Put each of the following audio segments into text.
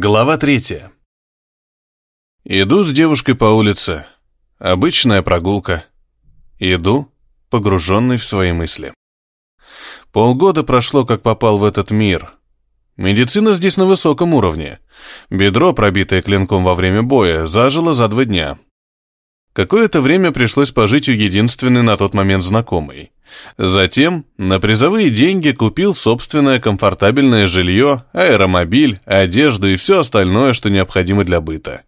Глава третья. Иду с девушкой по улице. Обычная прогулка. Иду, погруженный в свои мысли. Полгода прошло, как попал в этот мир. Медицина здесь на высоком уровне. Бедро, пробитое клинком во время боя, зажило за два дня. Какое-то время пришлось пожить у единственной на тот момент знакомой. Затем на призовые деньги купил собственное комфортабельное жилье, аэромобиль, одежду и все остальное, что необходимо для быта.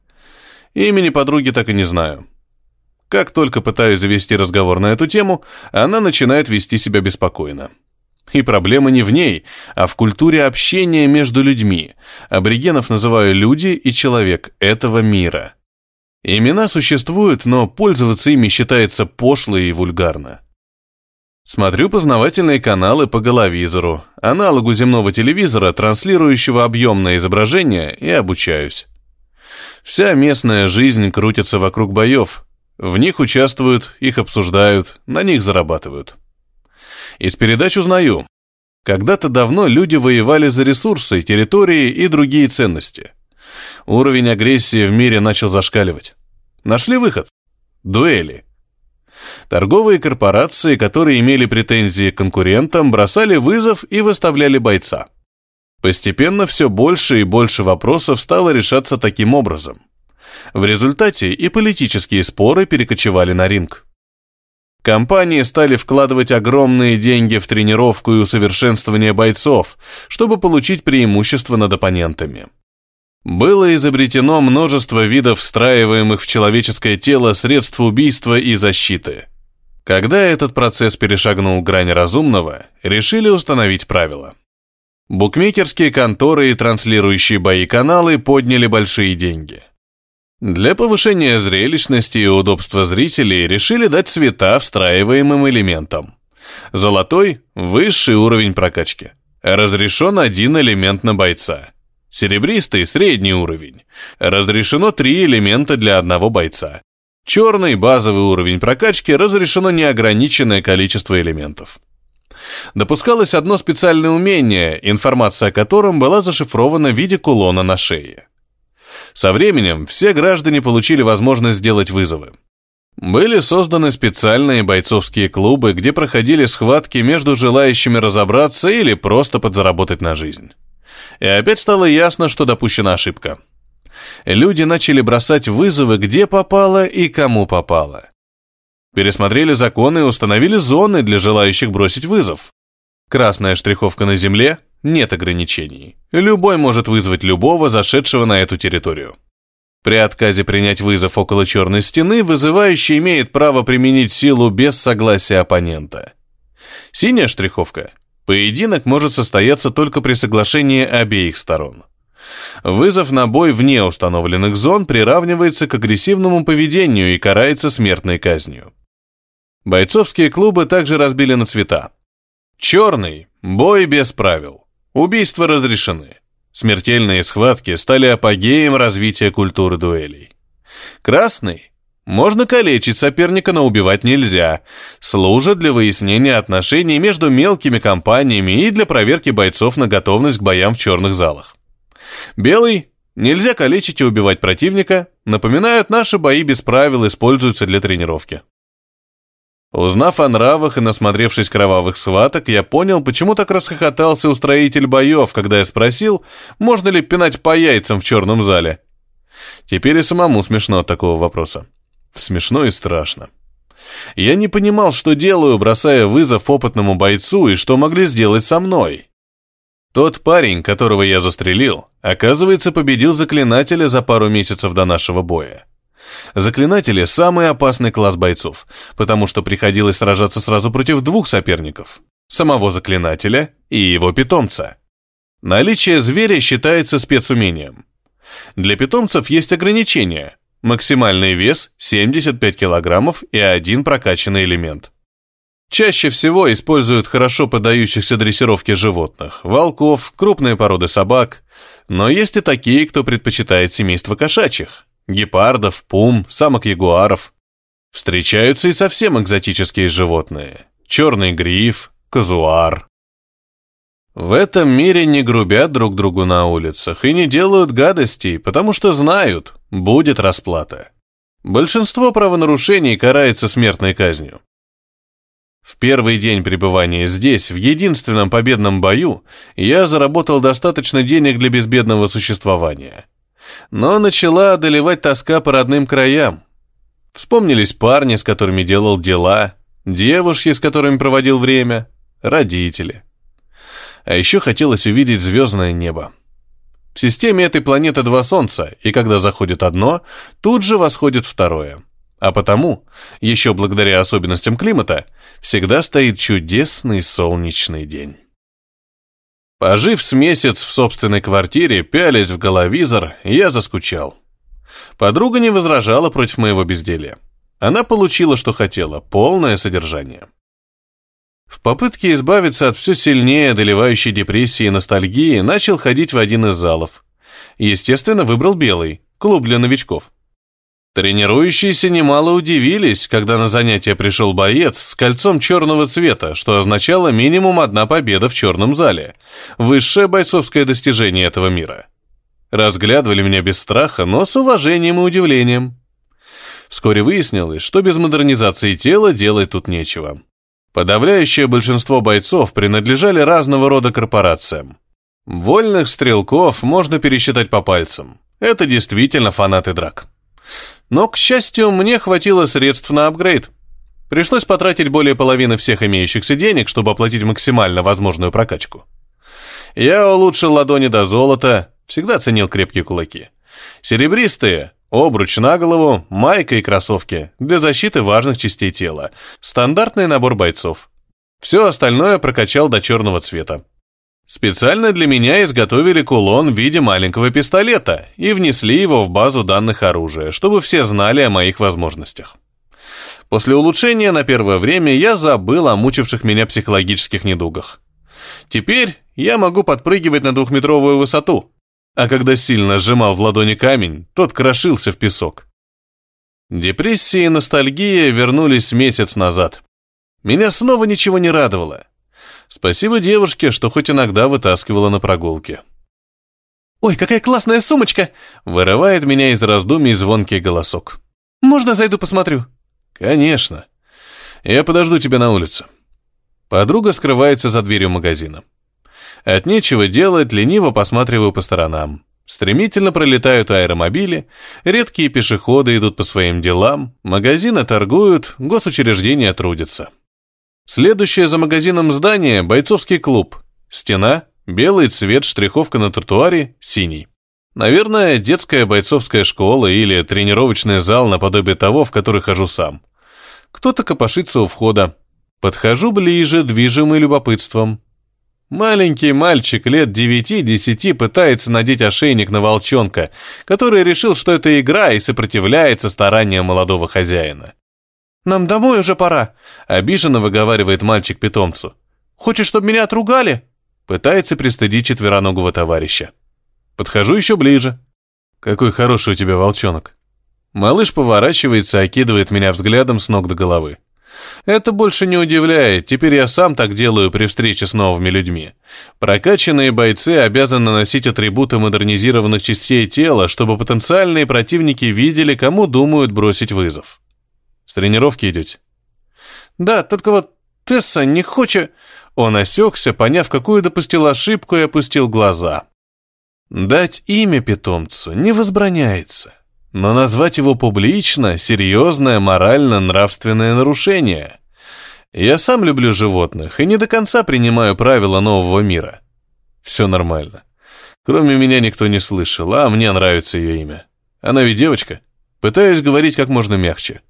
Имени подруги так и не знаю. Как только пытаюсь завести разговор на эту тему, она начинает вести себя беспокойно. И проблема не в ней, а в культуре общения между людьми. Аборигенов называю люди и человек этого мира. Имена существуют, но пользоваться ими считается пошло и вульгарно. Смотрю познавательные каналы по головизору, аналогу земного телевизора, транслирующего объемное изображение, и обучаюсь. Вся местная жизнь крутится вокруг боев. В них участвуют, их обсуждают, на них зарабатывают. Из передач узнаю. Когда-то давно люди воевали за ресурсы, территории и другие ценности. Уровень агрессии в мире начал зашкаливать. Нашли выход. Дуэли. Торговые корпорации, которые имели претензии к конкурентам, бросали вызов и выставляли бойца. Постепенно все больше и больше вопросов стало решаться таким образом. В результате и политические споры перекочевали на ринг. Компании стали вкладывать огромные деньги в тренировку и усовершенствование бойцов, чтобы получить преимущество над оппонентами. Было изобретено множество видов встраиваемых в человеческое тело средств убийства и защиты. Когда этот процесс перешагнул грань разумного, решили установить правила. Букмекерские конторы и транслирующие бои каналы подняли большие деньги. Для повышения зрелищности и удобства зрителей решили дать цвета встраиваемым элементам. Золотой – высший уровень прокачки. Разрешен один элемент на бойца – Серебристый – средний уровень. Разрешено три элемента для одного бойца. Черный – базовый уровень прокачки, разрешено неограниченное количество элементов. Допускалось одно специальное умение, информация о котором была зашифрована в виде кулона на шее. Со временем все граждане получили возможность сделать вызовы. Были созданы специальные бойцовские клубы, где проходили схватки между желающими разобраться или просто подзаработать на жизнь. И опять стало ясно, что допущена ошибка. Люди начали бросать вызовы, где попало и кому попало. Пересмотрели законы и установили зоны для желающих бросить вызов. Красная штриховка на земле – нет ограничений. Любой может вызвать любого, зашедшего на эту территорию. При отказе принять вызов около черной стены, вызывающий имеет право применить силу без согласия оппонента. Синяя штриховка Поединок может состояться только при соглашении обеих сторон. Вызов на бой вне установленных зон приравнивается к агрессивному поведению и карается смертной казнью. Бойцовские клубы также разбили на цвета. Черный – бой без правил. Убийства разрешены. Смертельные схватки стали апогеем развития культуры дуэлей. Красный можно калечить соперника, но убивать нельзя. Служит для выяснения отношений между мелкими компаниями и для проверки бойцов на готовность к боям в черных залах. Белый Нельзя калечить и убивать противника. Напоминают, наши бои без правил используются для тренировки. Узнав о нравах и насмотревшись кровавых схваток, я понял, почему так расхохотался устроитель боев, когда я спросил, можно ли пинать по яйцам в черном зале. Теперь и самому смешно от такого вопроса. Смешно и страшно. Я не понимал, что делаю, бросая вызов опытному бойцу и что могли сделать со мной. Тот парень, которого я застрелил, оказывается, победил заклинателя за пару месяцев до нашего боя. Заклинатели – самый опасный класс бойцов, потому что приходилось сражаться сразу против двух соперников – самого заклинателя и его питомца. Наличие зверя считается спецумением. Для питомцев есть ограничения – Максимальный вес 75 килограммов и один прокачанный элемент. Чаще всего используют хорошо поддающихся дрессировке животных, волков, крупные породы собак, но есть и такие, кто предпочитает семейство кошачьих, гепардов, пум, самок-ягуаров. Встречаются и совсем экзотические животные – черный гриф, казуар. В этом мире не грубят друг другу на улицах и не делают гадостей, потому что знают, будет расплата. Большинство правонарушений карается смертной казнью. В первый день пребывания здесь, в единственном победном бою, я заработал достаточно денег для безбедного существования. Но начала одолевать тоска по родным краям. Вспомнились парни, с которыми делал дела, девушки, с которыми проводил время, родители. А еще хотелось увидеть звездное небо. В системе этой планеты два Солнца, и когда заходит одно, тут же восходит второе. А потому, еще благодаря особенностям климата, всегда стоит чудесный солнечный день. Пожив с месяц в собственной квартире, пялясь в головизор, я заскучал. Подруга не возражала против моего безделья. Она получила, что хотела, полное содержание. В попытке избавиться от все сильнее одолевающей депрессии и ностальгии начал ходить в один из залов. Естественно, выбрал белый, клуб для новичков. Тренирующиеся немало удивились, когда на занятие пришел боец с кольцом черного цвета, что означало минимум одна победа в черном зале. Высшее бойцовское достижение этого мира. Разглядывали меня без страха, но с уважением и удивлением. Вскоре выяснилось, что без модернизации тела делать тут нечего. Подавляющее большинство бойцов принадлежали разного рода корпорациям. Вольных стрелков можно пересчитать по пальцам. Это действительно фанаты драк. Но, к счастью, мне хватило средств на апгрейд. Пришлось потратить более половины всех имеющихся денег, чтобы оплатить максимально возможную прокачку. Я улучшил ладони до золота, всегда ценил крепкие кулаки. Серебристые, Обруч на голову, майка и кроссовки для защиты важных частей тела. Стандартный набор бойцов. Все остальное прокачал до черного цвета. Специально для меня изготовили кулон в виде маленького пистолета и внесли его в базу данных оружия, чтобы все знали о моих возможностях. После улучшения на первое время я забыл о мучивших меня психологических недугах. Теперь я могу подпрыгивать на двухметровую высоту, а когда сильно сжимал в ладони камень, тот крошился в песок. Депрессия и ностальгия вернулись месяц назад. Меня снова ничего не радовало. Спасибо девушке, что хоть иногда вытаскивала на прогулки. «Ой, какая классная сумочка!» Вырывает меня из раздумий звонкий голосок. «Можно зайду посмотрю?» «Конечно. Я подожду тебя на улице». Подруга скрывается за дверью магазина. От нечего делать, лениво посматриваю по сторонам. Стремительно пролетают аэромобили, редкие пешеходы идут по своим делам, магазины торгуют, госучреждения трудятся. Следующее за магазином здание – бойцовский клуб. Стена, белый цвет, штриховка на тротуаре – синий. Наверное, детская бойцовская школа или тренировочный зал наподобие того, в который хожу сам. Кто-то копошится у входа. Подхожу ближе, движимый любопытством. Маленький мальчик лет девяти-десяти пытается надеть ошейник на волчонка, который решил, что это игра и сопротивляется стараниям молодого хозяина. «Нам домой уже пора», — обиженно выговаривает мальчик питомцу. «Хочешь, чтобы меня отругали?» Пытается пристыдить четвероногого товарища. Подхожу еще ближе. «Какой хороший у тебя волчонок». Малыш поворачивается окидывает меня взглядом с ног до головы. Это больше не удивляет, теперь я сам так делаю при встрече с новыми людьми. Прокачанные бойцы обязаны носить атрибуты модернизированных частей тела, чтобы потенциальные противники видели, кому думают бросить вызов. С тренировки идете? Да, только вот Тесса не хочет... Он осекся, поняв, какую допустил ошибку, и опустил глаза. Дать имя питомцу не возбраняется. Но назвать его публично – серьезное морально-нравственное нарушение. Я сам люблю животных и не до конца принимаю правила нового мира. Все нормально. Кроме меня никто не слышал, а мне нравится ее имя. Она ведь девочка. Пытаюсь говорить как можно мягче.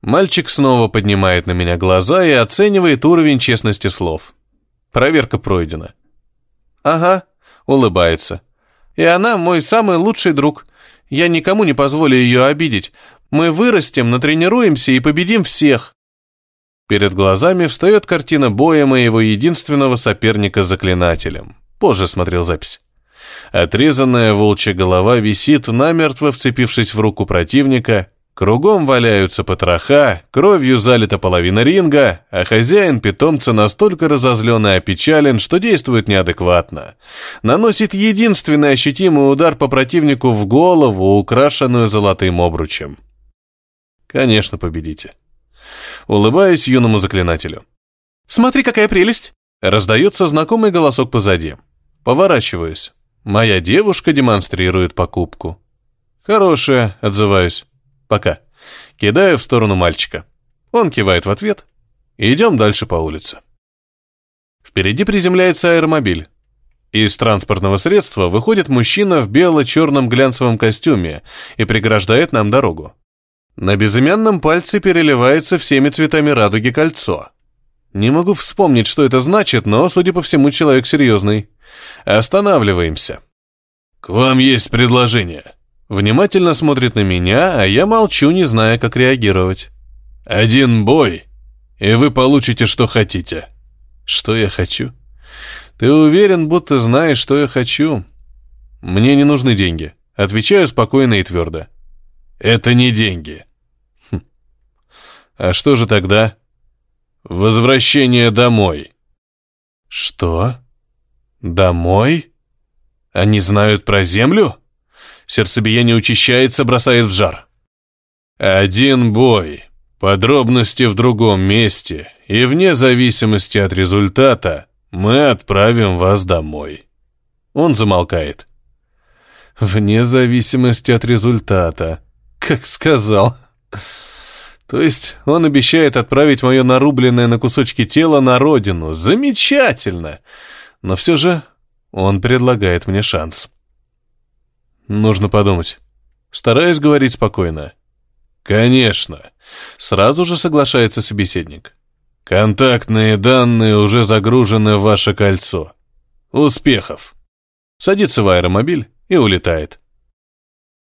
Мальчик снова поднимает на меня глаза и оценивает уровень честности слов. Проверка пройдена. «Ага», — улыбается. «И она мой самый лучший друг. Я никому не позволю ее обидеть. Мы вырастем, натренируемся и победим всех. Перед глазами встает картина боя моего единственного соперника заклинателем. Позже смотрел запись. Отрезанная волчья голова висит, намертво вцепившись в руку противника, Кругом валяются потроха, кровью залита половина ринга, а хозяин питомца настолько разозлен и опечален, что действует неадекватно. Наносит единственный ощутимый удар по противнику в голову, украшенную золотым обручем. Конечно, победите. Улыбаюсь юному заклинателю. «Смотри, какая прелесть!» Раздается знакомый голосок позади. Поворачиваюсь. Моя девушка демонстрирует покупку. «Хорошая», — отзываюсь. Пока. Кидаю в сторону мальчика. Он кивает в ответ. Идем дальше по улице. Впереди приземляется аэромобиль. Из транспортного средства выходит мужчина в бело-черном глянцевом костюме и преграждает нам дорогу. На безымянном пальце переливается всеми цветами радуги кольцо. Не могу вспомнить, что это значит, но, судя по всему, человек серьезный. Останавливаемся. «К вам есть предложение», Внимательно смотрит на меня, а я молчу, не зная, как реагировать. «Один бой, и вы получите, что хотите». «Что я хочу?» «Ты уверен, будто знаешь, что я хочу?» «Мне не нужны деньги». Отвечаю спокойно и твердо. «Это не деньги». Хм. «А что же тогда?» «Возвращение домой». «Что? Домой? Они знают про землю?» Сердцебиение учащается, бросает в жар. Один бой. Подробности в другом месте. И вне зависимости от результата мы отправим вас домой. Он замолкает. Вне зависимости от результата. Как сказал. То есть он обещает отправить мое нарубленное на кусочки тело на родину. Замечательно! Но все же он предлагает мне шанс. Нужно подумать. Стараюсь говорить спокойно. Конечно. Сразу же соглашается собеседник. Контактные данные уже загружены в ваше кольцо. Успехов. Садится в аэромобиль и улетает.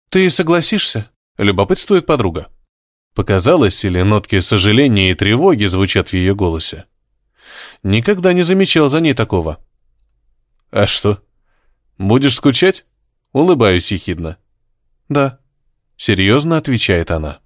Ты согласишься? Любопытствует подруга. Показалось, или нотки сожаления и тревоги звучат в ее голосе. Никогда не замечал за ней такого. А что? Будешь скучать? Улыбаюсь ехидно. «Да», — серьезно отвечает она.